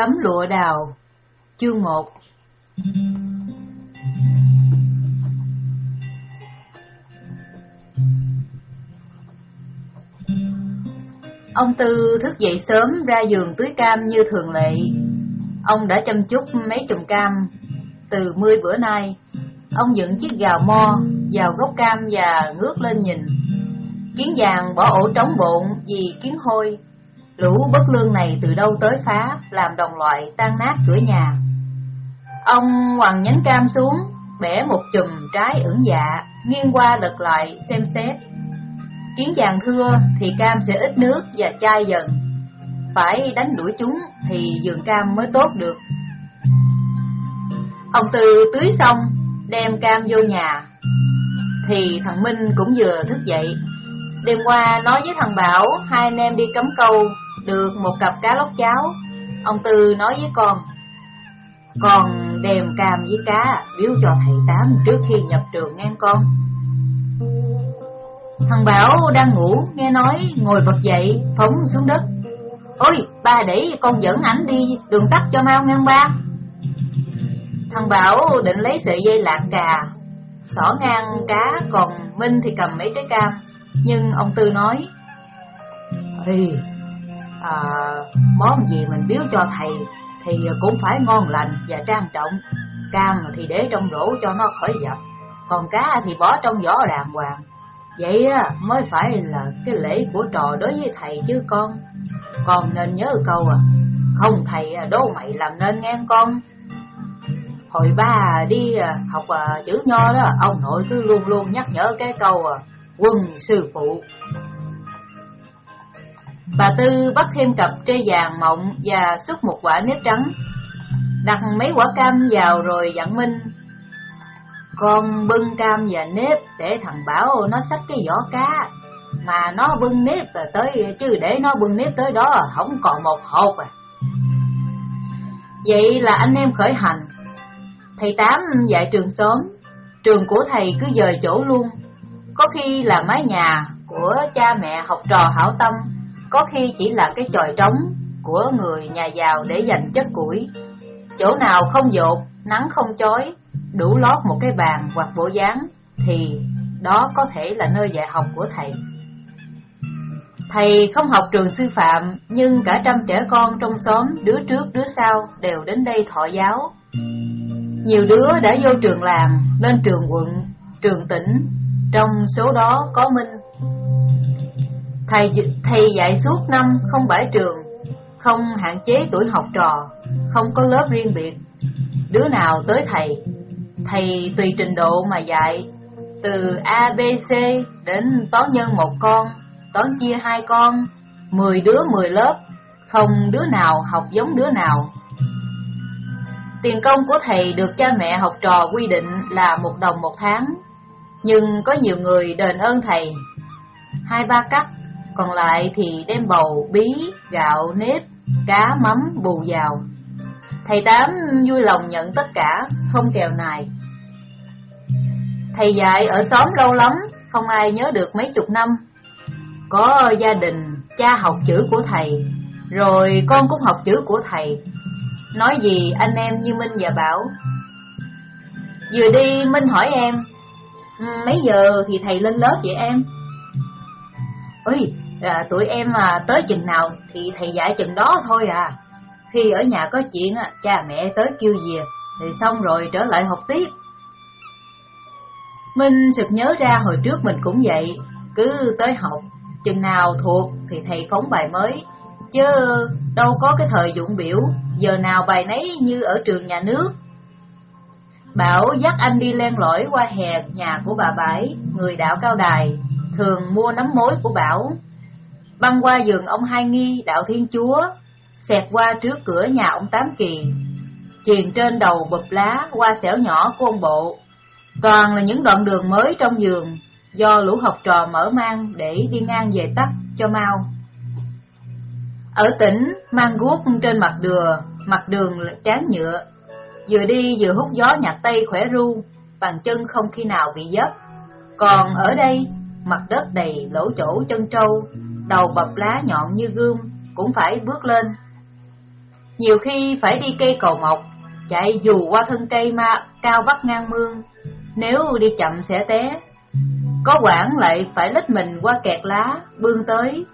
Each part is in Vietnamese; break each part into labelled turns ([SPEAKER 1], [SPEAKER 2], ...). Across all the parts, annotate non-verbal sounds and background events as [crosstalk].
[SPEAKER 1] Tấm lụa đào, Chương 1 Ông Tư thức dậy sớm ra giường tưới cam như thường lệ. Ông đã chăm chút mấy chùm cam từ mươi bữa nay. Ông dựng chiếc gào mo vào gốc cam và ngước lên nhìn. Kiến vàng bỏ ổ trống bộn vì kiến hôi. Lũ bất lương này từ đâu tới phá, làm đồng loại tan nát cửa nhà. Ông hoàng nhánh cam xuống, bẻ một chùm trái ửng dạ, nghiêng qua lật lại xem xét. Kiến vàng thưa thì cam sẽ ít nước và chai dần. Phải đánh đuổi chúng thì vườn cam mới tốt được. Ông Tư tưới xong, đem cam vô nhà. Thì thằng Minh cũng vừa thức dậy. Đêm qua nói với thằng Bảo hai anh em đi cắm câu, được một cặp cá lóc cháo. Ông Tư nói với con, con đem cam với cá biếu cho thầy Tám trước khi nhập trường nghe con. Thằng Bảo đang ngủ, nghe nói ngồi bật dậy, phóng xuống đất. Ôi, ba để con dẫn ảnh đi đường tắt cho mau ngang ba. Thằng Bảo định lấy sợi dây lạc cà, xỏ ngang cá, còn Minh thì cầm mấy trái cam. Nhưng ông Tư nói, Ê, à, món gì mình biếu cho thầy thì cũng phải ngon lành và trang trọng. Cam thì để trong rổ cho nó khỏi dập, còn cá thì bỏ trong vỏ đàng hoàng. Vậy á, mới phải là cái lễ của trò đối với thầy chứ con. Con nên nhớ câu à, không thầy à, đố mày làm nên nghe con. Hồi ba đi à, học à, chữ nho đó, ông nội cứ luôn luôn nhắc nhở cái câu à, quân sư phụ. Bà Tư bắt thêm cặp tre vàng mộng và xúc một quả nếp trắng. Đặt mấy quả cam vào rồi dặn Minh, con bưng cam và nếp để thằng Bảo nó xách cái vỏ cá. Mà nó bưng nếp tới, chứ để nó bưng nếp tới đó không còn một hộp à. Vậy là anh em khởi hành. Thầy Tám dạy trường sớm Trường của thầy cứ dời chỗ luôn. Có khi là mái nhà của cha mẹ học trò hảo tâm có khi chỉ là cái chòi trống của người nhà giàu để dành chất củi Chỗ nào không dột, nắng không chói đủ lót một cái bàn hoặc bộ dáng thì đó có thể là nơi dạy học của thầy. Thầy không học trường sư phạm, nhưng cả trăm trẻ con trong xóm, đứa trước đứa sau đều đến đây thọ giáo. Nhiều đứa đã vô trường làng, lên trường quận, trường tỉnh, trong số đó có Minh. Thầy thầy dạy suốt năm không bãi trường, không hạn chế tuổi học trò, không có lớp riêng biệt. Đứa nào tới thầy Thầy tùy trình độ mà dạy, từ ABC đến toán nhân một con, toán chia hai con, mười đứa mười lớp, không đứa nào học giống đứa nào. Tiền công của thầy được cha mẹ học trò quy định là một đồng một tháng, nhưng có nhiều người đền ơn thầy, hai ba cách còn lại thì đem bầu, bí, gạo, nếp, cá, mắm bù vào. Thầy Tám vui lòng nhận tất cả, không kèo nài. Thầy dạy ở xóm lâu lắm, không ai nhớ được mấy chục năm. Có gia đình, cha học chữ của thầy, rồi con cũng học chữ của thầy. Nói gì anh em như Minh và Bảo. Vừa đi Minh hỏi em, ừ, mấy giờ thì thầy lên lớp vậy em? Ôi, à, tụi em à, tới chừng nào thì thầy dạy chừng đó thôi à. Khi ở nhà có chuyện, cha mẹ tới kêu về, thì xong rồi trở lại học tiếp. Minh sực nhớ ra hồi trước mình cũng vậy, cứ tới học, chừng nào thuộc thì thầy phóng bài mới, chứ đâu có cái thời dụng biểu, giờ nào bài nấy như ở trường nhà nước. Bảo dắt anh đi len lỏi qua hè nhà của bà Bãi, người đạo cao đài, thường mua nấm mối của Bảo. Băng qua giường ông Hai Nghi, đạo Thiên Chúa, xẹt qua trước cửa nhà ông Tám Kỳ, truyền trên đầu bụp lá qua xẻo nhỏ của ông Bộ, Toàn là những đoạn đường mới trong giường, do lũ học trò mở mang để đi ngang về tắt cho mau. Ở tỉnh, mang guốc trên mặt đường, mặt đường tráng nhựa, vừa đi vừa hút gió nhạc tây khỏe ru, bàn chân không khi nào bị dấp. Còn ở đây, mặt đất đầy lỗ chỗ chân trâu, đầu bập lá nhọn như gươm, cũng phải bước lên. Nhiều khi phải đi cây cầu mọc, chạy dù qua thân cây ma cao vắt ngang mương, nếu đi chậm sẽ té. Có quảng lại phải lết mình qua kẹt lá, bươn tới.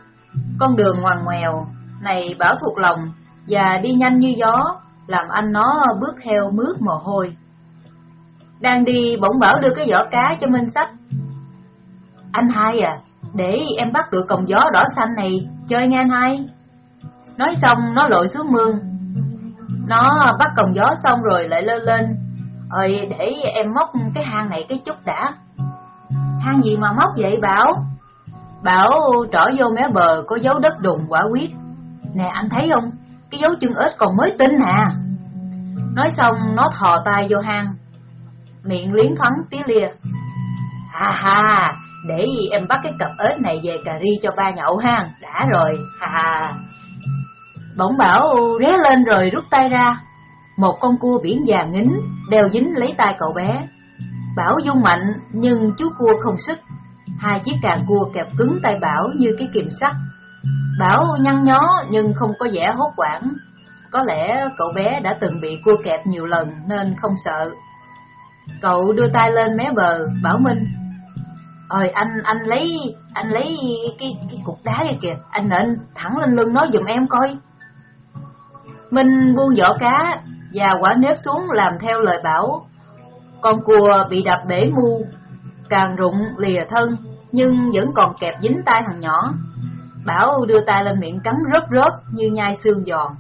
[SPEAKER 1] Con đường ngoằn ngoèo, này bảo thuộc lòng, và đi nhanh như gió, làm anh nó bước theo mướt mồ hôi. Đang đi bỗng bảo đưa cái vỏ cá cho Minh sách. Anh hai à, để em bắt tụi còng gió đỏ xanh này chơi nghe anh hai. Nói xong nó lội xuống mương. Nó bắt còng gió xong rồi lại lơ lên. Ơi để em móc cái hang này cái chút đã. Hang gì mà móc vậy Bảo? Bảo trỏ vô mé bờ có dấu đất đùng quả quyết. Nè anh thấy không? Cái dấu chân ếch còn mới tinh à. Nói xong nó thò tay vô hang. Miệng liến thoáng tí lia. Ha ha, để em bắt cái cặp ếch này về cà ri cho ba nhậu ha, đã rồi, ha. Bỗng bảo ré lên rồi rút tay ra. Một con cua biển già ngính, đeo dính lấy tay cậu bé. Bảo dung mạnh, nhưng chú cua không sức. Hai chiếc càng cua kẹp cứng tay Bảo như cái kìm sắt. Bảo nhăn nhó nhưng không có vẻ hốt hoảng Có lẽ cậu bé đã từng bị cua kẹp nhiều lần nên không sợ. Cậu đưa tay lên mé bờ, bảo Minh ơi anh, anh lấy, anh lấy cái, cái cục đá kia kìa, anh nện thẳng lên lưng nó giùm em coi. Minh buông vỏ cá và quả nếp xuống làm theo lời bảo. Con cua bị đập bể mu, càng rụng lìa thân, nhưng vẫn còn kẹp dính tay thằng nhỏ. Bảo đưa tay lên miệng cắn rớt rớt như nhai xương giòn.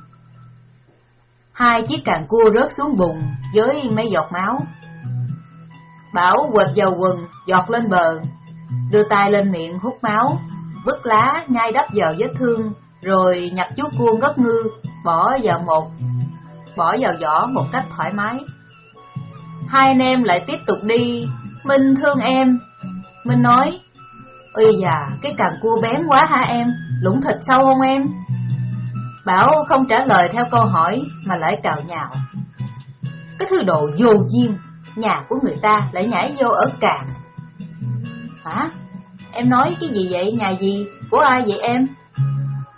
[SPEAKER 1] Hai chiếc càng cua rớt xuống bùn với mấy giọt máu. Bảo quệt vào quần, giọt lên bờ, đưa tay lên miệng hút máu, vứt lá nhai đắp vào vết thương, rồi nhặt chú cuông rất ngư, bỏ vào một bỏ vào vỏ một cách thoải mái. Hai anh em lại tiếp tục đi, Minh thương em. Minh nói, Ây da, cái càng cua bén quá hả em, lũng thịt sâu không em? Bảo không trả lời theo câu hỏi mà lại cào nhào. Cái thứ đồ vô duyên, nhà của người ta lại nhảy vô ở càng. Hả? Em nói cái gì vậy, nhà gì, của ai vậy em?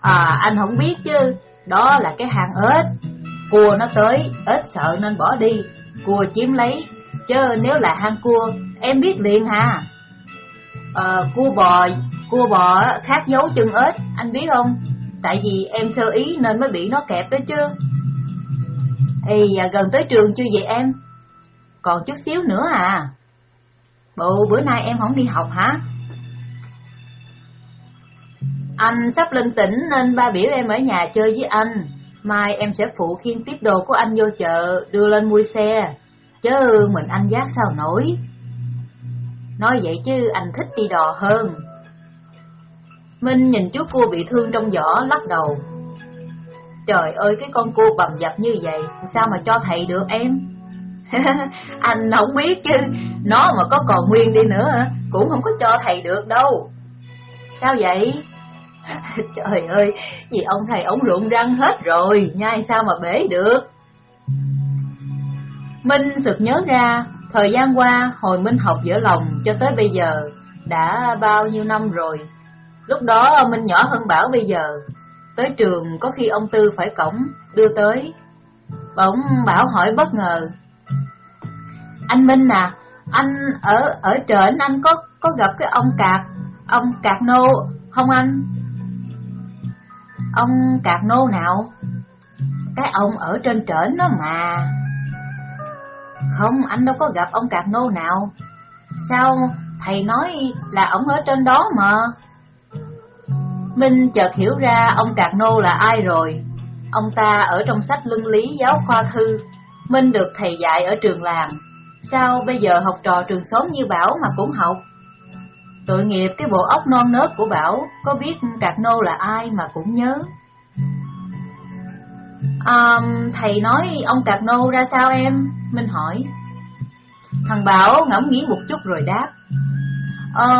[SPEAKER 1] À, anh không biết chứ, đó là cái hàng ếch. Cua nó tới, ếch sợ nên bỏ đi, cua chiếm lấy, chứ nếu là hang cua, em biết liền hà. À, cua bò, cua bò khác dấu chân ếch, anh biết không? Tại vì em sơ ý nên mới bị nó kẹp đó chứ. Ê, à, gần tới trường chưa vậy em? Còn chút xíu nữa à. Bộ bữa nay em không đi học hả? Anh sắp lên tỉnh nên ba biểu em ở nhà chơi với anh. Mai em sẽ phụ khiên tiếp đồ của anh vô chợ, đưa lên mua xe. Chứ mình anh giác sao nổi. Nói vậy chứ anh thích đi đò hơn. Minh nhìn chú cua bị thương trong giỏ lắc đầu. Trời ơi cái con cua bầm dập như vậy, sao mà cho thầy được em? [laughs] anh không biết chứ, nó mà có còn nguyên đi nữa cũng không có cho thầy được đâu. Sao vậy? [laughs] Trời ơi, vì ông thầy ống rụng răng hết rồi, nhai sao mà bể được. Minh sực nhớ ra, thời gian qua hồi Minh học giữa lòng cho tới bây giờ, đã bao nhiêu năm rồi. Lúc đó Minh nhỏ hơn Bảo bây giờ, tới trường có khi ông Tư phải cổng, đưa tới. Bỗng Bảo hỏi bất ngờ. Anh Minh à, anh ở ở trển anh có có gặp cái ông Cạc, ông Cạc Nô không anh? Ông Cạc Nô nào? Cái ông ở trên trển đó mà. Không, anh đâu có gặp ông Cạc Nô nào. Sao thầy nói là ông ở trên đó mà? Minh chợt hiểu ra ông Cạc Nô là ai rồi. Ông ta ở trong sách luân lý giáo khoa thư. Minh được thầy dạy ở trường làng. Sao bây giờ học trò trường xóm như Bảo mà cũng học? Tội nghiệp cái bộ óc non nớt của Bảo, có biết Cạc Nô là ai mà cũng nhớ. À, thầy nói ông Cạc Nô ra sao em? Minh hỏi. Thằng Bảo ngẫm nghĩ một chút rồi đáp. À,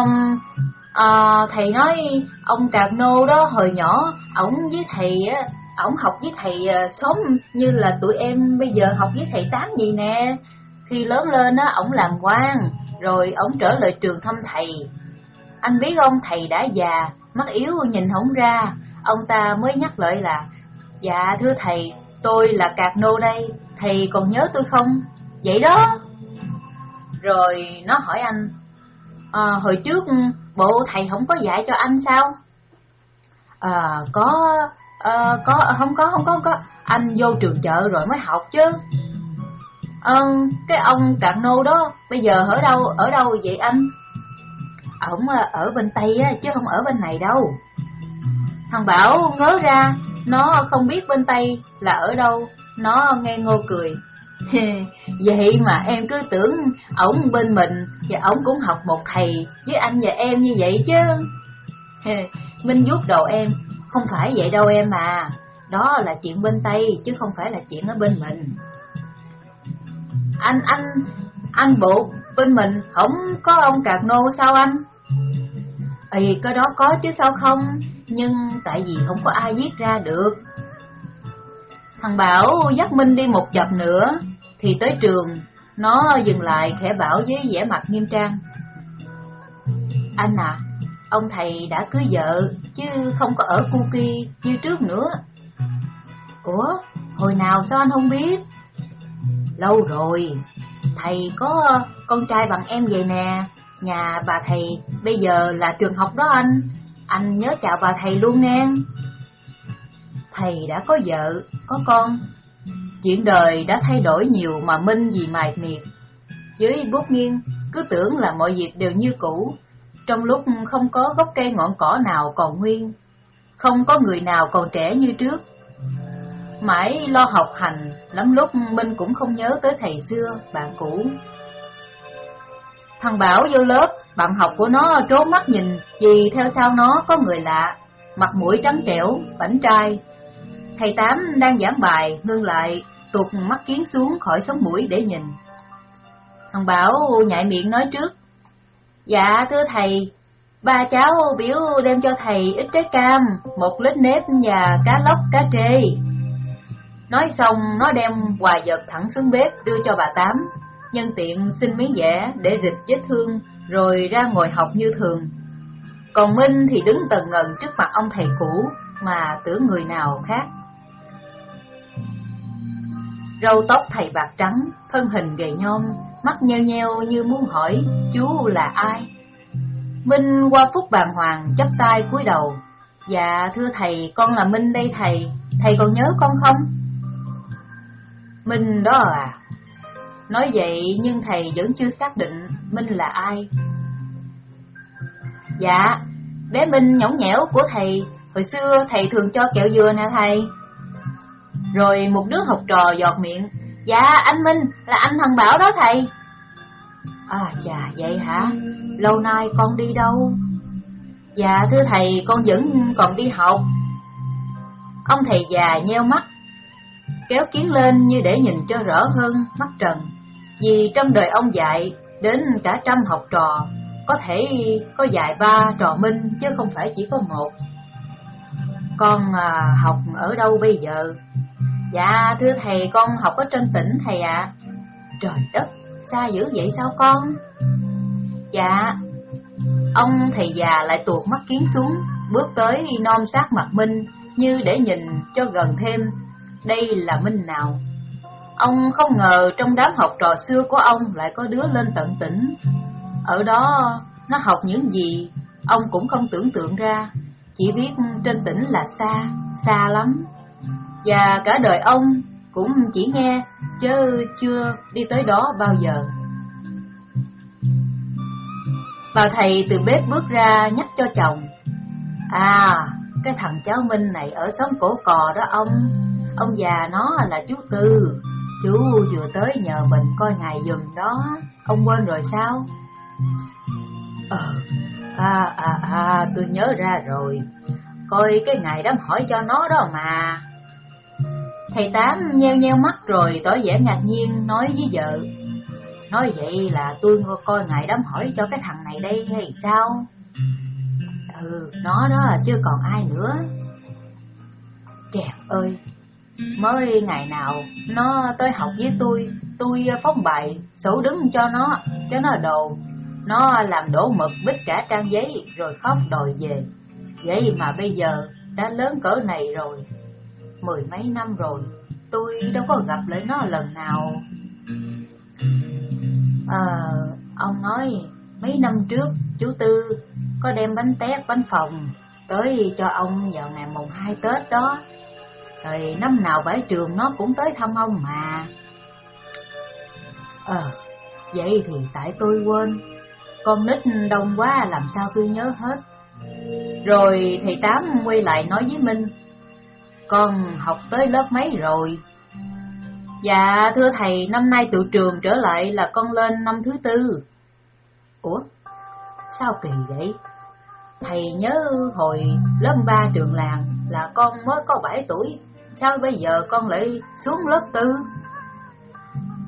[SPEAKER 1] à, thầy nói ông Cạc Nô đó hồi nhỏ, ổng với thầy á, ổng học với thầy ờ, xóm như là tụi em bây giờ học với thầy Tám gì nè. Khi lớn lên á, ổng làm quan, rồi ổng trở lại trường thăm thầy. Anh biết không, thầy đã già, mắt yếu nhìn không ra, ông ta mới nhắc lại là, dạ thưa thầy, tôi là Cạc Nô đây, thầy còn nhớ tôi không? Vậy đó. Rồi nó hỏi anh, à, hồi trước bộ thầy không có dạy cho anh sao? À, có, à, có, không có, không có, không có, anh vô trường chợ rồi mới học chứ. Ờ, cái ông cạn Nô đó, bây giờ ở đâu, ở đâu vậy anh? Ổng ờ, ở bên Tây á, chứ không ở bên này đâu. Thằng Bảo ngớ ra, nó không biết bên Tây là ở đâu, nó nghe ngô cười. [laughs] Vậy mà em cứ tưởng ổng bên mình và ổng cũng học một thầy với anh và em như vậy chứ. [laughs] Minh vuốt đầu em, không phải vậy đâu em à, đó là chuyện bên Tây chứ không phải là chuyện ở bên mình. Anh, anh, anh bộ bên mình không có ông Cạc Nô sao anh? thì cái đó có chứ sao không, nhưng tại vì không có ai viết ra được. Thằng Bảo dắt Minh đi một chập nữa, thì tới trường, nó dừng lại khẽ bảo với vẻ mặt nghiêm trang. Anh à, ông thầy đã cưới vợ, chứ không có ở Kuki như trước nữa. Ủa, hồi nào sao anh không biết? Lâu rồi, thầy có ờ, con trai bằng em vậy nè, nhà bà thầy bây giờ là trường học đó anh, anh nhớ chào bà thầy luôn nghe. Thầy đã có vợ, có con, chuyện đời đã thay đổi nhiều mà Minh vì mài miệt. Dưới bút nghiêng, cứ tưởng là mọi việc đều như cũ, trong lúc không có gốc cây ngọn cỏ nào còn nguyên, không có người nào còn trẻ như trước. Mãi lo học hành, lắm lúc Minh cũng không nhớ tới thầy xưa, bạn cũ. Thằng Bảo vô lớp, bạn học của nó trốn mắt nhìn vì theo sau nó có người lạ, mặt mũi trắng trẻo, bảnh trai. Thầy Tám đang giảng bài, ngưng lại, tuột mắt kiến xuống khỏi sống mũi để nhìn. Thằng Bảo nhại miệng nói trước, Dạ thưa thầy, ba cháu biểu đem cho thầy ít trái cam, một lít nếp và cá lóc cá trê. Nói xong nó đem quà vật thẳng xuống bếp đưa cho bà Tám, nhân tiện xin miếng vẽ để rịch vết thương rồi ra ngồi học như thường. Còn Minh thì đứng tần ngần trước mặt ông thầy cũ mà tưởng người nào khác. Râu tóc thầy bạc trắng, thân hình gầy nhom, mắt nheo nheo như muốn hỏi chú là ai. Minh qua phút bàng hoàng chắp tay cúi đầu. Dạ thưa thầy, con là Minh đây thầy, thầy còn nhớ con không? Minh đó à? Nói vậy nhưng thầy vẫn chưa xác định Minh là ai. Dạ, bé Minh nhõng nhẽo của thầy, hồi xưa thầy thường cho kẹo dừa nè thầy. Rồi một đứa học trò giọt miệng, dạ anh Minh là anh thằng Bảo đó thầy. À chà vậy hả, lâu nay con đi đâu? Dạ thưa thầy con vẫn còn đi học. Ông thầy già nheo mắt, kéo kiến lên như để nhìn cho rõ hơn mắt trần. Vì trong đời ông dạy đến cả trăm học trò, có thể có vài ba trò minh chứ không phải chỉ có một. Con à, học ở đâu bây giờ? Dạ thưa thầy con học ở trên tỉnh thầy ạ. Trời đất, xa dữ vậy sao con? Dạ. Ông thầy già lại tuột mắt kiến xuống, bước tới non sát mặt Minh như để nhìn cho gần thêm. Đây là Minh nào? Ông không ngờ trong đám học trò xưa của ông lại có đứa lên tận tỉnh. Ở đó nó học những gì, ông cũng không tưởng tượng ra, chỉ biết trên tỉnh là xa, xa lắm. Và cả đời ông cũng chỉ nghe, chứ chưa đi tới đó bao giờ. Bà thầy từ bếp bước ra nhắc cho chồng. À, cái thằng cháu Minh này ở xóm cổ cò đó ông, ông già nó là chú Tư, chú vừa tới nhờ mình coi ngày giùm đó, ông quên rồi sao? Ờ, à, à, à, tôi nhớ ra rồi, coi cái ngày đám hỏi cho nó đó mà. Thầy Tám nheo nheo mắt rồi tỏ vẻ ngạc nhiên nói với vợ. Nói vậy là tôi coi ngày đám hỏi cho cái thằng này đây hay sao? Ừ, nó đó chứ còn ai nữa. Chàng ơi, mới ngày nào nó tới học với tôi, tôi phóng bài, sổ đứng cho nó, cho nó đồ. Nó làm đổ mực bít cả trang giấy rồi khóc đòi về. Vậy mà bây giờ đã lớn cỡ này rồi, mười mấy năm rồi, tôi đâu có gặp lại nó lần nào. Ờ, ông nói mấy năm trước chú Tư có đem bánh tét bánh phòng tới cho ông vào ngày mùng hai Tết đó. Rồi năm nào bãi trường nó cũng tới thăm ông mà. Ờ, vậy thì tại tôi quên, con nít đông quá làm sao tôi nhớ hết. Rồi thầy Tám quay lại nói với Minh, con học tới lớp mấy rồi? Dạ thưa thầy, năm nay tự trường trở lại là con lên năm thứ tư. Ủa, sao kỳ vậy? Thầy nhớ hồi lớp ba trường làng là con mới có 7 tuổi, sao bây giờ con lại xuống lớp tư?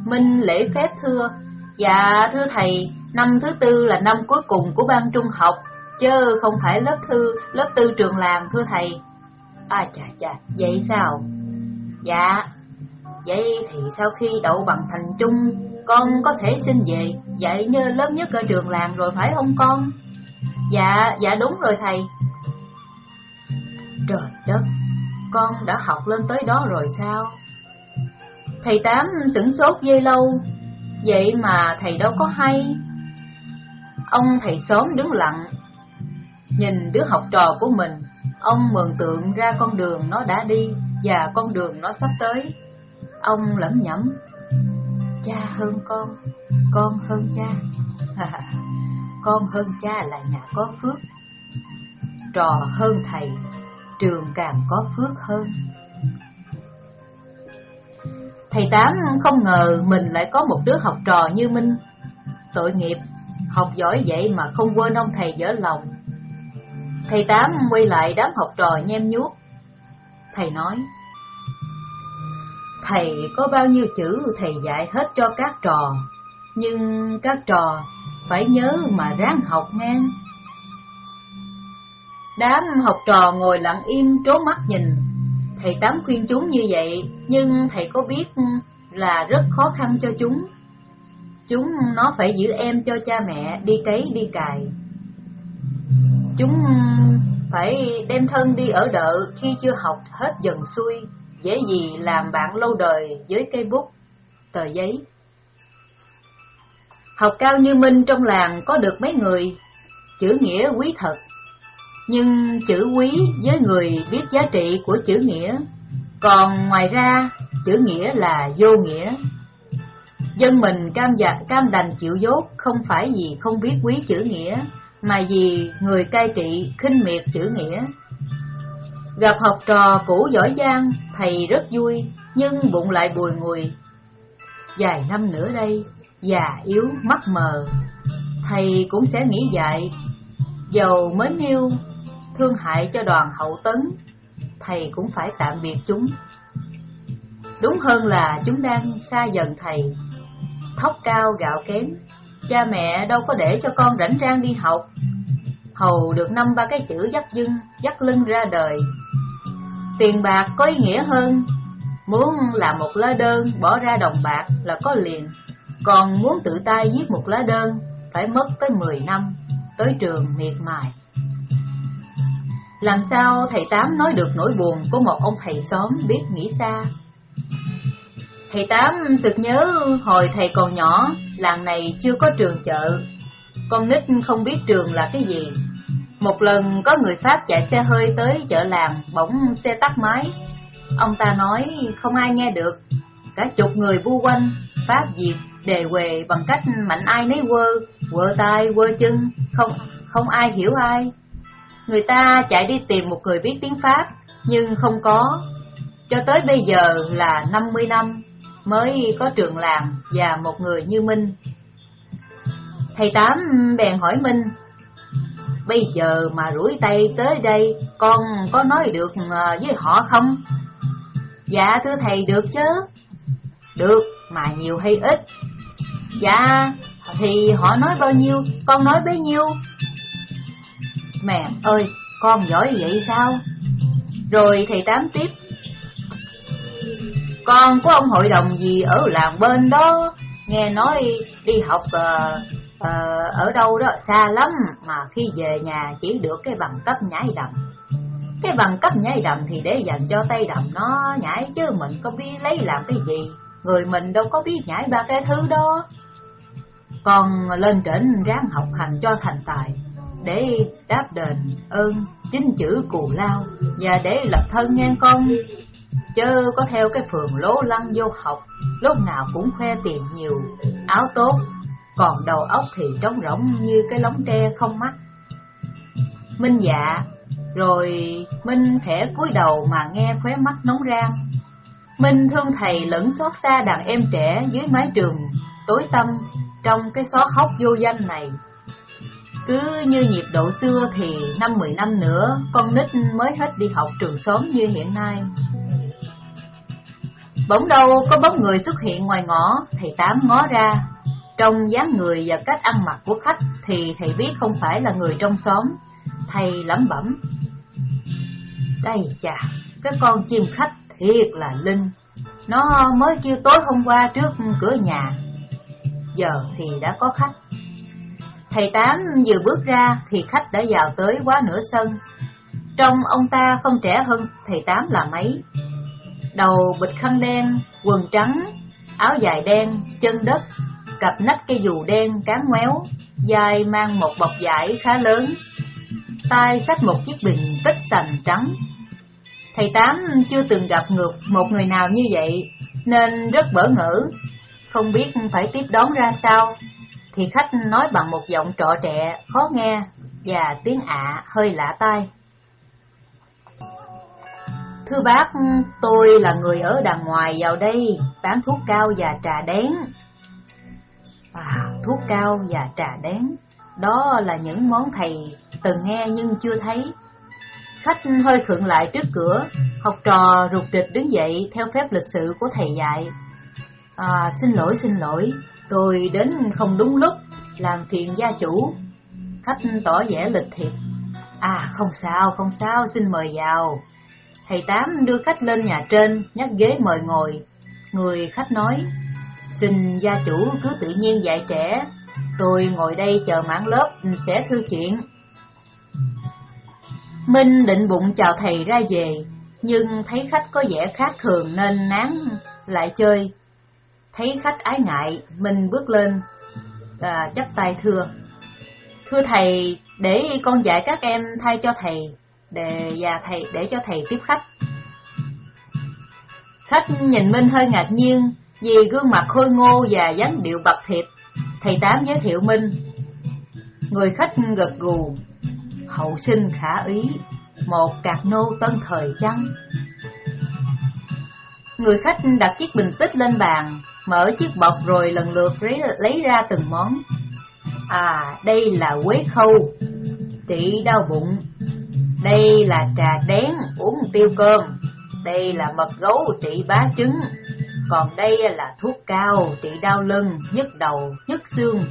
[SPEAKER 1] Minh lễ phép thưa, dạ thưa thầy, năm thứ tư là năm cuối cùng của ban trung học, chứ không phải lớp thư, lớp tư trường làng thưa thầy. À chà chà, vậy sao? Dạ, vậy thì sau khi đậu bằng thành trung, con có thể xin về dạy như lớp nhất ở trường làng rồi phải không con? Dạ, dạ đúng rồi thầy. Trời đất, con đã học lên tới đó rồi sao? Thầy Tám sửng sốt dây lâu, vậy mà thầy đâu có hay. Ông thầy xóm đứng lặng, nhìn đứa học trò của mình, ông mường tượng ra con đường nó đã đi và con đường nó sắp tới. Ông lẩm nhẩm, cha hơn con, con hơn cha. [laughs] con hơn cha là nhà có phước, trò hơn thầy, trường càng có phước hơn. Thầy Tám không ngờ mình lại có một đứa học trò như Minh. Tội nghiệp, học giỏi vậy mà không quên ông thầy dở lòng. Thầy Tám quay lại đám học trò nhem nhuốc. Thầy nói, Thầy có bao nhiêu chữ thầy dạy hết cho các trò, nhưng các trò phải nhớ mà ráng học ngang. Đám học trò ngồi lặng im trố mắt nhìn, thầy Tám khuyên chúng như vậy, nhưng thầy có biết là rất khó khăn cho chúng. Chúng nó phải giữ em cho cha mẹ đi cấy đi cài. Chúng phải đem thân đi ở đợ khi chưa học hết dần xuôi, dễ gì làm bạn lâu đời với cây bút, tờ giấy. Học cao như Minh trong làng có được mấy người, chữ nghĩa quý thật. Nhưng chữ quý với người biết giá trị của chữ nghĩa, còn ngoài ra chữ nghĩa là vô nghĩa. Dân mình cam dạ, cam đành chịu dốt không phải vì không biết quý chữ nghĩa, mà vì người cai trị khinh miệt chữ nghĩa. Gặp học trò cũ giỏi giang, thầy rất vui, nhưng bụng lại bùi ngùi. Vài năm nữa đây, già yếu mắt mờ, thầy cũng sẽ nghĩ dạy, dầu mến yêu, thương hại cho đoàn hậu tấn, thầy cũng phải tạm biệt chúng. Đúng hơn là chúng đang xa dần thầy, thóc cao gạo kém, cha mẹ đâu có để cho con rảnh rang đi học, hầu được năm ba cái chữ dắt dưng, dắt lưng ra đời. Tiền bạc có ý nghĩa hơn, muốn làm một lá đơn bỏ ra đồng bạc là có liền, còn muốn tự tay viết một lá đơn phải mất tới 10 năm, tới trường miệt mài. Làm sao thầy Tám nói được nỗi buồn của một ông thầy xóm biết nghĩ xa? Thầy Tám sực nhớ hồi thầy còn nhỏ, làng này chưa có trường chợ. Con nít không biết trường là cái gì. Một lần có người Pháp chạy xe hơi tới chợ làng, bỗng xe tắt máy. Ông ta nói không ai nghe được. Cả chục người bu quanh, Pháp Việt đề quề bằng cách mạnh ai nấy quơ, quơ tay, quơ chân, không không ai hiểu ai. Người ta chạy đi tìm một người biết tiếng Pháp, nhưng không có. Cho tới bây giờ là 50 năm, mới có trường làng và một người như Minh. Thầy Tám bèn hỏi Minh, bây giờ mà rủi tay tới đây, con có nói được ờ, với họ không? Dạ thưa thầy được chứ. Được, mà nhiều hay ít? Dạ, thì họ nói bao nhiêu, con nói bấy nhiêu. Mẹ ơi, con giỏi vậy sao? Rồi thầy Tám tiếp. Con của ông hội đồng gì ở làng bên đó, nghe nói đi học uh, uh, ở đâu đó xa lắm, mà khi về nhà chỉ được cái bằng cấp nhảy đầm. Cái bằng cấp nhảy đầm thì để dành cho tay đầm nó nhảy chứ mình có biết lấy làm cái gì. Người mình đâu có biết nhảy ba cái thứ đó. con lên trển ráng học hành cho thành tài, để đáp đền ơn chính chữ cù lao và để lập thân ngang con. Chớ có theo cái phường lố lăng vô học, lúc nào cũng khoe tiền nhiều, áo tốt, còn đầu óc thì trống rỗng như cái lóng tre không mắt. Minh dạ, rồi Minh khẽ cúi đầu mà nghe khóe mắt nóng rang. Minh thương thầy lẫn xót xa đàn em trẻ dưới mái trường tối tâm trong cái xó khóc vô danh này. Cứ như nhịp độ xưa thì năm mười năm nữa con nít mới hết đi học trường sớm như hiện nay. Bỗng đâu có bóng người xuất hiện ngoài ngõ, thầy Tám ngó ra. Trong dáng người và cách ăn mặc của khách thì thầy biết không phải là người trong xóm. Thầy lẩm bẩm. Đây chà, cái con chim khách thiệt là linh. Nó mới kêu tối hôm qua trước cửa nhà. Giờ thì đã có khách. Thầy Tám vừa bước ra thì khách đã vào tới quá nửa sân. Trong ông ta không trẻ hơn thầy Tám là mấy. Đầu bịch khăn đen, quần trắng, áo dài đen, chân đất, cặp nách cây dù đen cán ngoéo, dài mang một bọc vải khá lớn, tay xách một chiếc bình tích sành trắng. Thầy Tám chưa từng gặp ngược một người nào như vậy, nên rất bỡ ngỡ, không biết phải tiếp đón ra sao. Thì khách nói bằng một giọng trọ trẻ, khó nghe và tiếng ạ hơi lạ tai. Thưa bác, tôi là người ở đằng ngoài vào đây, bán thuốc cao và trà đén. À, thuốc cao và trà đén, đó là những món thầy từng nghe nhưng chưa thấy. Khách hơi khựng lại trước cửa, học trò rụt rịch đứng dậy theo phép lịch sự của thầy dạy. À, xin lỗi, xin lỗi, tôi đến không đúng lúc, làm phiền gia chủ. Khách tỏ vẻ lịch thiệp. À, không sao, không sao, xin mời vào. Thầy Tám đưa khách lên nhà trên, nhắc ghế mời ngồi. Người khách nói, xin gia chủ cứ tự nhiên dạy trẻ, tôi ngồi đây chờ mãn lớp sẽ thư chuyện. Minh định bụng chào thầy ra về, nhưng thấy khách có vẻ khác thường nên nán lại chơi. Thấy khách ái ngại, mình bước lên, à, chắp tay thưa. Thưa thầy, để con dạy các em thay cho thầy, để và thầy để cho thầy tiếp khách. Khách nhìn Minh hơi ngạc nhiên vì gương mặt khôi ngô và dáng điệu bậc thiệp. Thầy Tám giới thiệu Minh. Người khách gật gù, hậu sinh khả ý, một cạc nô tân thời chăng. Người khách đặt chiếc bình tích lên bàn, mở chiếc bọc rồi lần lượt lấy ra từng món. À, đây là quế khâu, trị đau bụng, đây là trà đén uống tiêu cơm, đây là mật gấu trị bá trứng, còn đây là thuốc cao trị đau lưng, nhức đầu, nhức xương.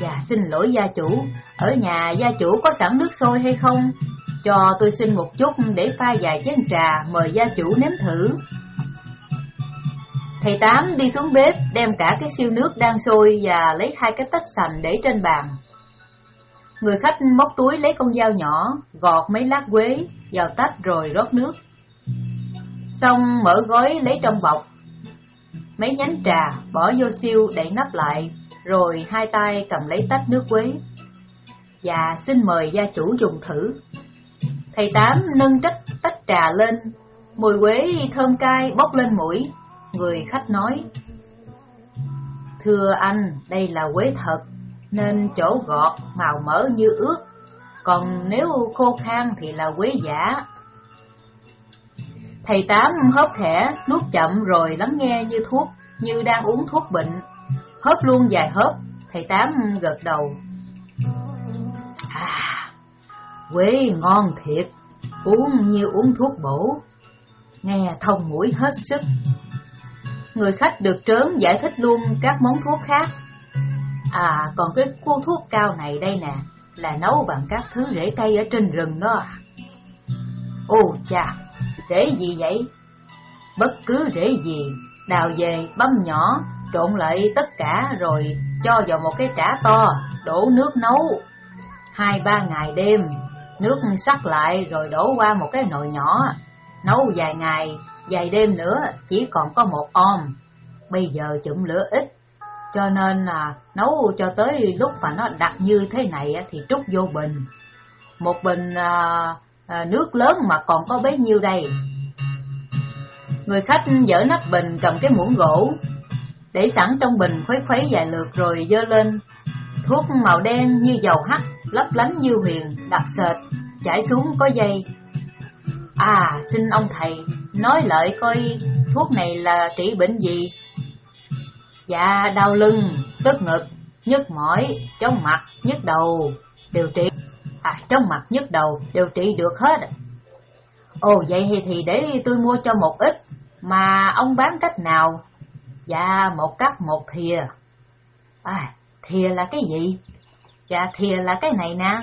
[SPEAKER 1] Dạ xin lỗi gia chủ, ở nhà gia chủ có sẵn nước sôi hay không? Cho tôi xin một chút để pha vài chén trà mời gia chủ nếm thử. Thầy Tám đi xuống bếp đem cả cái siêu nước đang sôi và lấy hai cái tách sành để trên bàn. Người khách móc túi lấy con dao nhỏ, gọt mấy lát quế vào tách rồi rót nước. Xong mở gói lấy trong bọc. Mấy nhánh trà bỏ vô siêu đậy nắp lại, rồi hai tay cầm lấy tách nước quế. Và xin mời gia chủ dùng thử. Thầy Tám nâng trách tách trà lên, mùi quế thơm cay bốc lên mũi. Người khách nói, Thưa anh, đây là quế thật, nên chỗ gọt màu mỡ như ướt, còn nếu khô khan thì là quế giả. Thầy Tám hớp khẽ, nuốt chậm rồi lắng nghe như thuốc, như đang uống thuốc bệnh. Hớp luôn vài hớp, thầy Tám gật đầu. À, quế ngon thiệt, uống như uống thuốc bổ, nghe thông mũi hết sức. Người khách được trớn giải thích luôn các món thuốc khác À, còn cái khu thuốc cao này đây nè, là nấu bằng các thứ rễ cây ở trên rừng đó à. Ồ chà, rễ gì vậy? Bất cứ rễ gì, đào về, băm nhỏ, trộn lại tất cả rồi cho vào một cái chả to, đổ nước nấu. Hai ba ngày đêm, nước sắc lại rồi đổ qua một cái nồi nhỏ, nấu vài ngày, vài đêm nữa chỉ còn có một om. Bây giờ chụm lửa ít, cho nên là nấu cho tới lúc mà nó đặc như thế này thì trút vô bình. Một bình à, à, nước lớn mà còn có bấy nhiêu đây. Người khách dở nắp bình cầm cái muỗng gỗ, để sẵn trong bình khuấy khuấy vài lượt rồi dơ lên. Thuốc màu đen như dầu hắt, lấp lánh như huyền, đặc sệt, chảy xuống có dây. À, xin ông thầy, nói lợi coi thuốc này là trị bệnh gì? Dạ, đau lưng, tức ngực, nhức mỏi, chóng mặt, nhức đầu, điều trị. À, chóng mặt, nhức đầu, điều trị được hết. Ồ, vậy thì để tôi mua cho một ít, mà ông bán cách nào? Dạ, một cắt một thìa. À, thìa là cái gì? Dạ, thìa là cái này nè.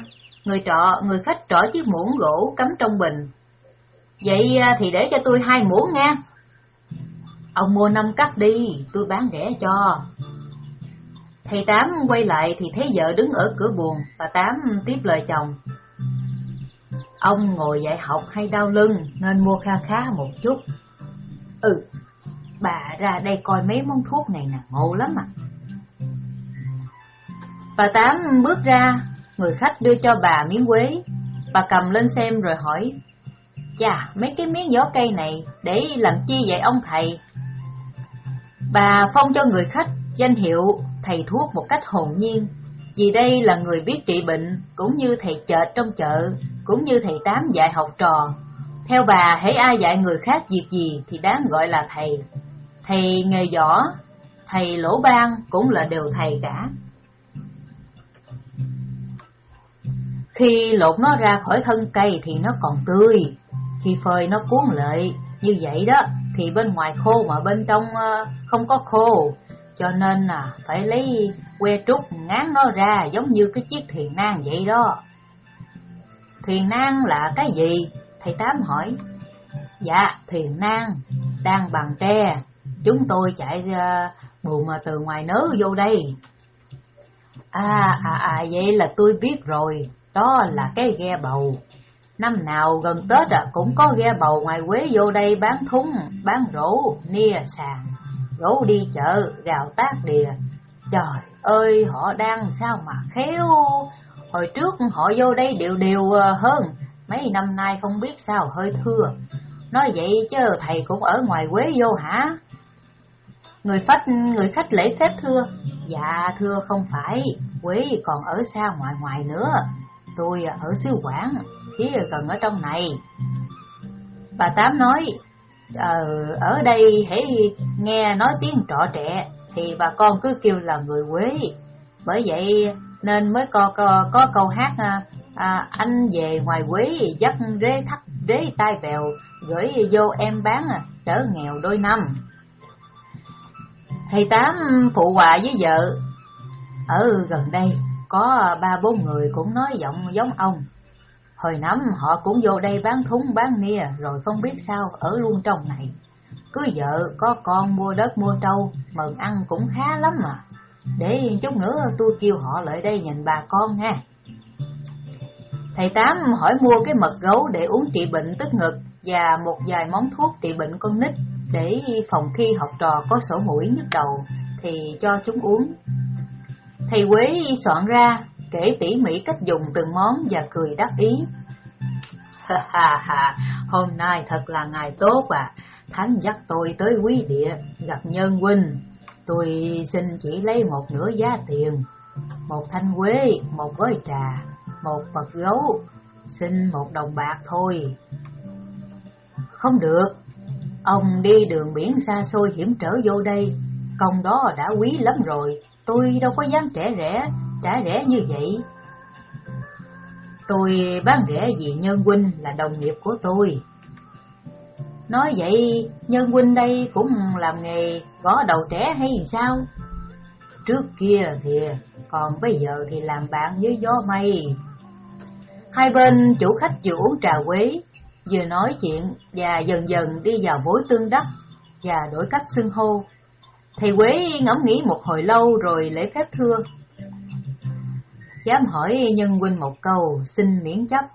[SPEAKER 1] Người trọ, người khách trỏ chiếc muỗng gỗ cắm trong bình. Vậy à, thì để cho tôi hai muỗng nha. Ông mua năm cắt đi, tôi bán rẻ cho. Thầy Tám quay lại thì thấy vợ đứng ở cửa buồn bà Tám tiếp lời chồng. Ông ngồi dạy học hay đau lưng nên mua kha khá một chút. Ừ, bà ra đây coi mấy món thuốc này nè, ngộ lắm à. Bà Tám bước ra, người khách đưa cho bà miếng quế. Bà cầm lên xem rồi hỏi, Chà, mấy cái miếng gió cây này để làm chi vậy ông thầy? Bà phong cho người khách danh hiệu thầy thuốc một cách hồn nhiên, vì đây là người biết trị bệnh, cũng như thầy chợt trong chợ, cũng như thầy tám dạy học trò. Theo bà, hãy ai dạy người khác việc gì thì đáng gọi là thầy. Thầy nghề võ, thầy lỗ ban cũng là đều thầy cả. Khi lột nó ra khỏi thân cây thì nó còn tươi, khi phơi nó cuốn lại như vậy đó thì bên ngoài khô mà bên trong ờ, không có khô, cho nên là phải lấy que trúc ngán nó ra giống như cái chiếc thuyền nan vậy đó. Thuyền nan là cái gì? Thầy Tám hỏi. Dạ, thuyền nan, đang bằng tre, chúng tôi chạy ờ, buồn mà từ ngoài nớ vô đây. À, à, à, vậy là tôi biết rồi, đó là cái ghe bầu. Năm nào gần Tết à, cũng có ghe bầu ngoài Quế vô đây bán thúng, bán rổ, nia sàn, rổ đi chợ, gào tác đìa. Trời ơi, họ đang sao mà khéo. Hồi trước họ vô đây đều đều ờ, hơn, mấy năm nay không biết sao hơi thưa. Nói vậy chứ thầy cũng ở ngoài Quế vô hả? Người khách, người khách lễ phép thưa, dạ thưa không phải, Quế còn ở xa ngoài ngoài nữa. Tôi ở xứ Quảng, phía cần ở trong này. Bà Tám nói, ờ, ở đây hãy nghe nói tiếng trọ trẻ thì bà con cứ kêu là người Quế. Bởi vậy nên mới có, có, có câu hát à, à, anh về ngoài Quế dắt rế thắt rế tai bèo gửi vô em bán à, đỡ nghèo đôi năm. Thầy Tám phụ họa với vợ, ở gần đây có ba bốn người cũng nói giọng giống ông. Hồi năm họ cũng vô đây bán thúng bán nia rồi không biết sao ở luôn trong này. Cứ vợ có con mua đất mua trâu, mừng ăn cũng khá lắm mà. Để chút nữa tôi kêu họ lại đây nhìn bà con nha. Thầy Tám hỏi mua cái mật gấu để uống trị bệnh tức ngực và một vài món thuốc trị bệnh con nít để phòng khi học trò có sổ mũi nhức đầu thì cho chúng uống. Thầy Quế soạn ra kể tỉ mỉ cách dùng từng món và cười đắc ý. Ha ha ha, hôm nay thật là ngày tốt à, Thánh dắt tôi tới quý địa, gặp nhân huynh. Tôi xin chỉ lấy một nửa giá tiền, một thanh quế, một gói trà, một vật gấu, xin một đồng bạc thôi. Không được, ông đi đường biển xa xôi hiểm trở vô đây, công đó đã quý lắm rồi, tôi đâu có dám trẻ rẻ, trả rẻ như vậy. Tôi bán rẻ vì nhân huynh là đồng nghiệp của tôi. Nói vậy, nhân huynh đây cũng làm nghề gõ đầu trẻ hay sao? Trước kia thì, còn bây giờ thì làm bạn với gió mây. Hai bên chủ khách vừa uống trà quế, vừa nói chuyện và dần dần đi vào mối tương đắc và đổi cách xưng hô. Thầy Quế ngẫm nghĩ một hồi lâu rồi lễ phép thưa. Dám hỏi nhân huynh một câu, xin miễn chấp.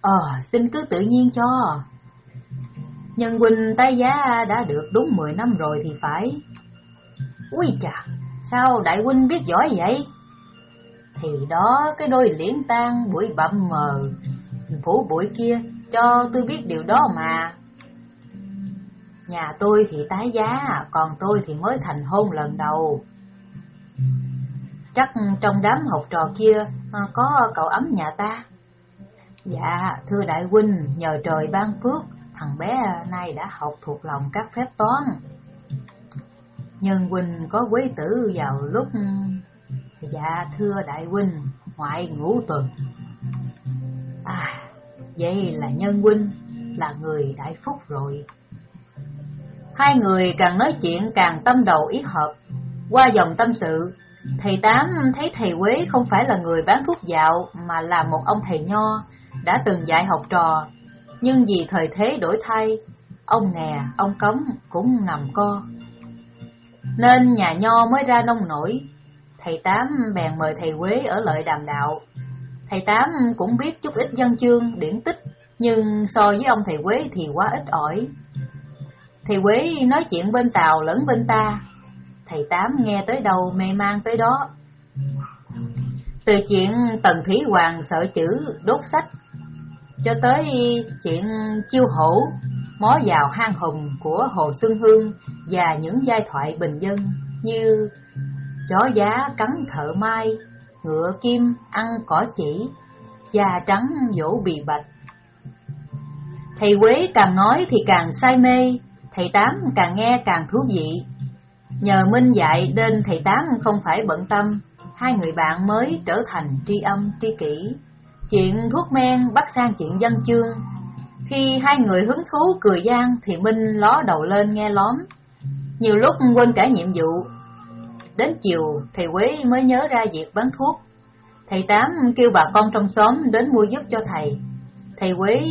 [SPEAKER 1] Ờ, xin cứ tự nhiên cho. Nhân huynh tái giá đã được đúng 10 năm rồi thì phải. Úi chà, sao đại huynh biết giỏi vậy? Thì đó cái đôi liễn tan bụi bậm mờ, phủ bụi kia cho tôi biết điều đó mà. Nhà tôi thì tái giá, còn tôi thì mới thành hôn lần đầu. Chắc trong đám học trò kia ờ, có cậu ấm nhà ta. Dạ, thưa đại huynh, nhờ trời ban phước, thằng bé nay đã học thuộc lòng các phép toán. Nhân huynh có quý tử vào lúc... Dạ, thưa đại huynh, ngoại ngũ tuần. À, vậy là nhân huynh, là người đại phúc rồi. Hai người càng nói chuyện càng tâm đầu ý hợp. Qua dòng tâm sự, thầy Tám thấy thầy Quế không phải là người bán thuốc dạo mà là một ông thầy nho đã từng dạy học trò. Nhưng vì thời thế đổi thay, ông nghè, ông cấm cũng nằm co. Nên nhà nho mới ra nông nổi. Thầy Tám bèn mời thầy Quế ở lợi đàm đạo. Thầy Tám cũng biết chút ít dân chương, điển tích, nhưng so với ông thầy Quế thì quá ít ỏi. Thầy Quế nói chuyện bên Tàu lẫn bên ta, thầy Tám nghe tới đâu mê man tới đó. Từ chuyện Tần Thủy Hoàng sợ chữ đốt sách, cho tới chuyện chiêu hổ, mó vào hang hùng của Hồ Xuân Hương và những giai thoại bình dân như chó giá cắn thợ mai, ngựa kim ăn cỏ chỉ, da trắng dỗ bì bạch. Thầy Quế càng nói thì càng say mê, thầy Tám càng nghe càng thú vị. Nhờ Minh dạy nên thầy Tám không phải bận tâm, hai người bạn mới trở thành tri âm tri kỷ. Chuyện thuốc men bắt sang chuyện dân chương. Khi hai người hứng thú cười gian thì Minh ló đầu lên nghe lóm. Nhiều lúc quên cả nhiệm vụ. Đến chiều, thầy Quế mới nhớ ra việc bán thuốc. Thầy Tám kêu bà con trong xóm đến mua giúp cho thầy. Thầy Quế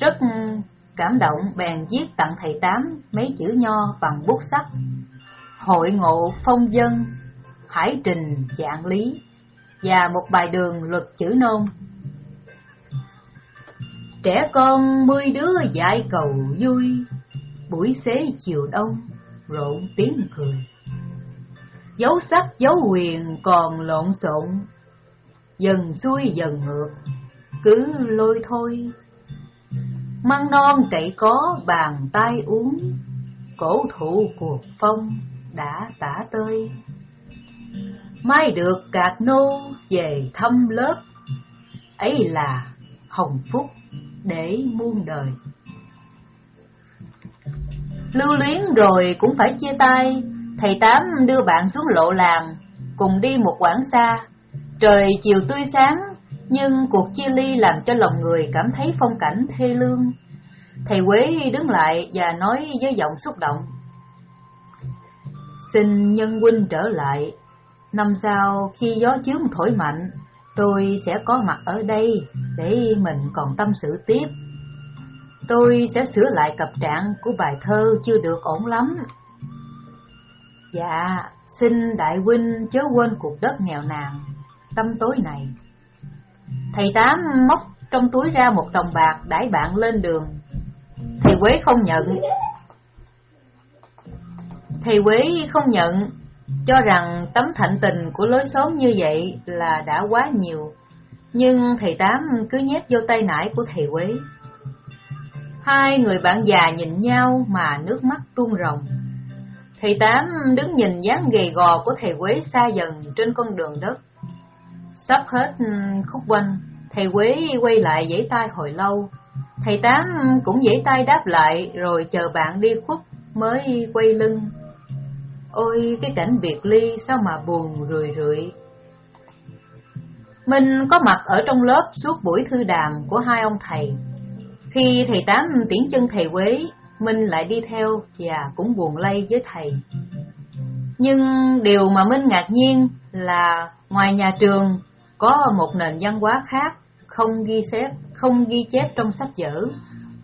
[SPEAKER 1] rất cảm động bèn viết tặng thầy Tám mấy chữ nho bằng bút sắt Hội ngộ phong dân, hải trình dạng lý và một bài đường luật chữ nôm. Trẻ con mươi đứa dạy cầu vui, buổi xế chiều đông rộn tiếng cười. Dấu sắc dấu quyền còn lộn xộn, dần xuôi dần ngược, cứ lôi thôi măng non cậy có bàn tay uống, cổ thụ cuộc phong đã tả tơi. Mai được cạc nô về thăm lớp, ấy là hồng phúc để muôn đời. Lưu luyến rồi cũng phải chia tay, thầy Tám đưa bạn xuống lộ làng, cùng đi một quãng xa. Trời chiều tươi sáng, nhưng cuộc chia ly làm cho lòng người cảm thấy phong cảnh thê lương. Thầy Quế đứng lại và nói với giọng xúc động. Xin nhân huynh trở lại, năm sau khi gió chướng thổi mạnh, tôi sẽ có mặt ở đây để mình còn tâm sự tiếp. Tôi sẽ sửa lại cập trạng của bài thơ chưa được ổn lắm. Dạ, xin đại huynh chớ quên cuộc đất nghèo nàn, tâm tối này. Thầy Tám móc trong túi ra một đồng bạc đãi bạn lên đường. Thầy Quế không nhận. Thầy Quý không nhận, cho rằng tấm thạnh tình của lối xóm như vậy là đã quá nhiều. Nhưng thầy Tám cứ nhét vô tay nải của thầy Quý. Hai người bạn già nhìn nhau mà nước mắt tuôn ròng. Thầy Tám đứng nhìn dáng gầy gò của thầy Quế xa dần trên con đường đất. Sắp hết ừ, khúc quanh, thầy Quế quay lại giãy tay hồi lâu. Thầy Tám cũng giãy tay đáp lại rồi chờ bạn đi khuất mới quay lưng. Ôi cái cảnh biệt ly sao mà buồn rười rượi. Minh có mặt ở trong lớp suốt buổi thư đàm của hai ông thầy. Khi thầy Tám tiễn chân thầy Quế, Minh lại đi theo và cũng buồn lây với thầy. Nhưng điều mà Minh ngạc nhiên là ngoài nhà trường có một nền văn hóa khác không ghi xếp, không ghi chép trong sách vở,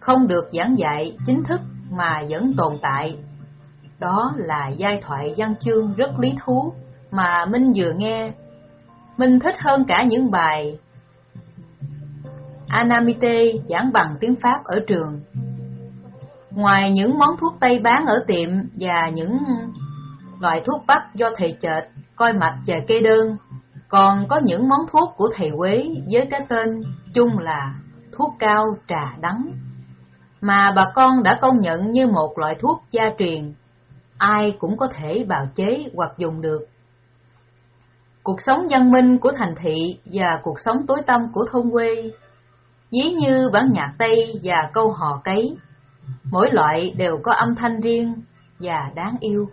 [SPEAKER 1] không được giảng dạy chính thức mà vẫn tồn tại. Đó là giai thoại văn chương rất lý thú mà Minh vừa nghe. Minh thích hơn cả những bài Anamite giảng bằng tiếng Pháp ở trường. Ngoài những món thuốc Tây bán ở tiệm và những loại thuốc Bắc do thầy chợt, coi mạch và kê đơn, còn có những món thuốc của thầy Quế với cái tên chung là thuốc cao trà đắng, mà bà con đã công nhận như một loại thuốc gia truyền, ai cũng có thể bào chế hoặc dùng được. Cuộc sống văn minh của thành thị và cuộc sống tối tăm của thôn quê, dí như bản nhạc Tây và câu hò cấy, mỗi loại đều có âm thanh riêng và đáng yêu.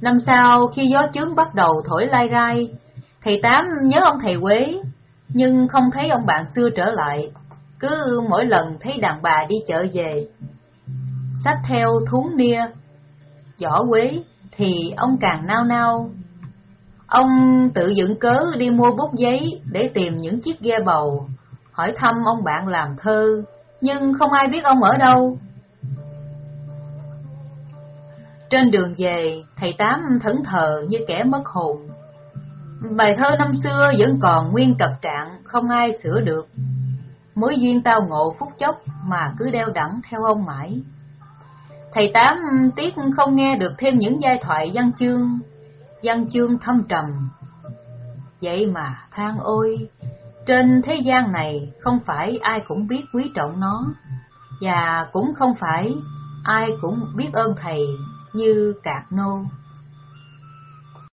[SPEAKER 1] Năm sau khi gió chướng bắt đầu thổi lai rai, thầy Tám nhớ ông thầy Quế, nhưng không thấy ông bạn xưa trở lại, cứ mỗi lần thấy đàn bà đi chợ về, sách theo thúng nia, võ Quế, thì ông càng nao nao. Ông tự dựng cớ đi mua bút giấy để tìm những chiếc ghe bầu, hỏi thăm ông bạn làm thơ, nhưng không ai biết ông ở đâu. Trên đường về, thầy Tám thẫn thờ như kẻ mất hồn. Bài thơ năm xưa vẫn còn nguyên cập trạng, không ai sửa được. Mối duyên tao ngộ phút chốc mà cứ đeo đẳng theo ông mãi. Thầy Tám tiếc không nghe được thêm những giai thoại văn chương, văn chương thâm trầm. Vậy mà than ôi, trên thế gian này không phải ai cũng biết quý trọng nó, và cũng không phải ai cũng biết ơn thầy như Cạc Nô.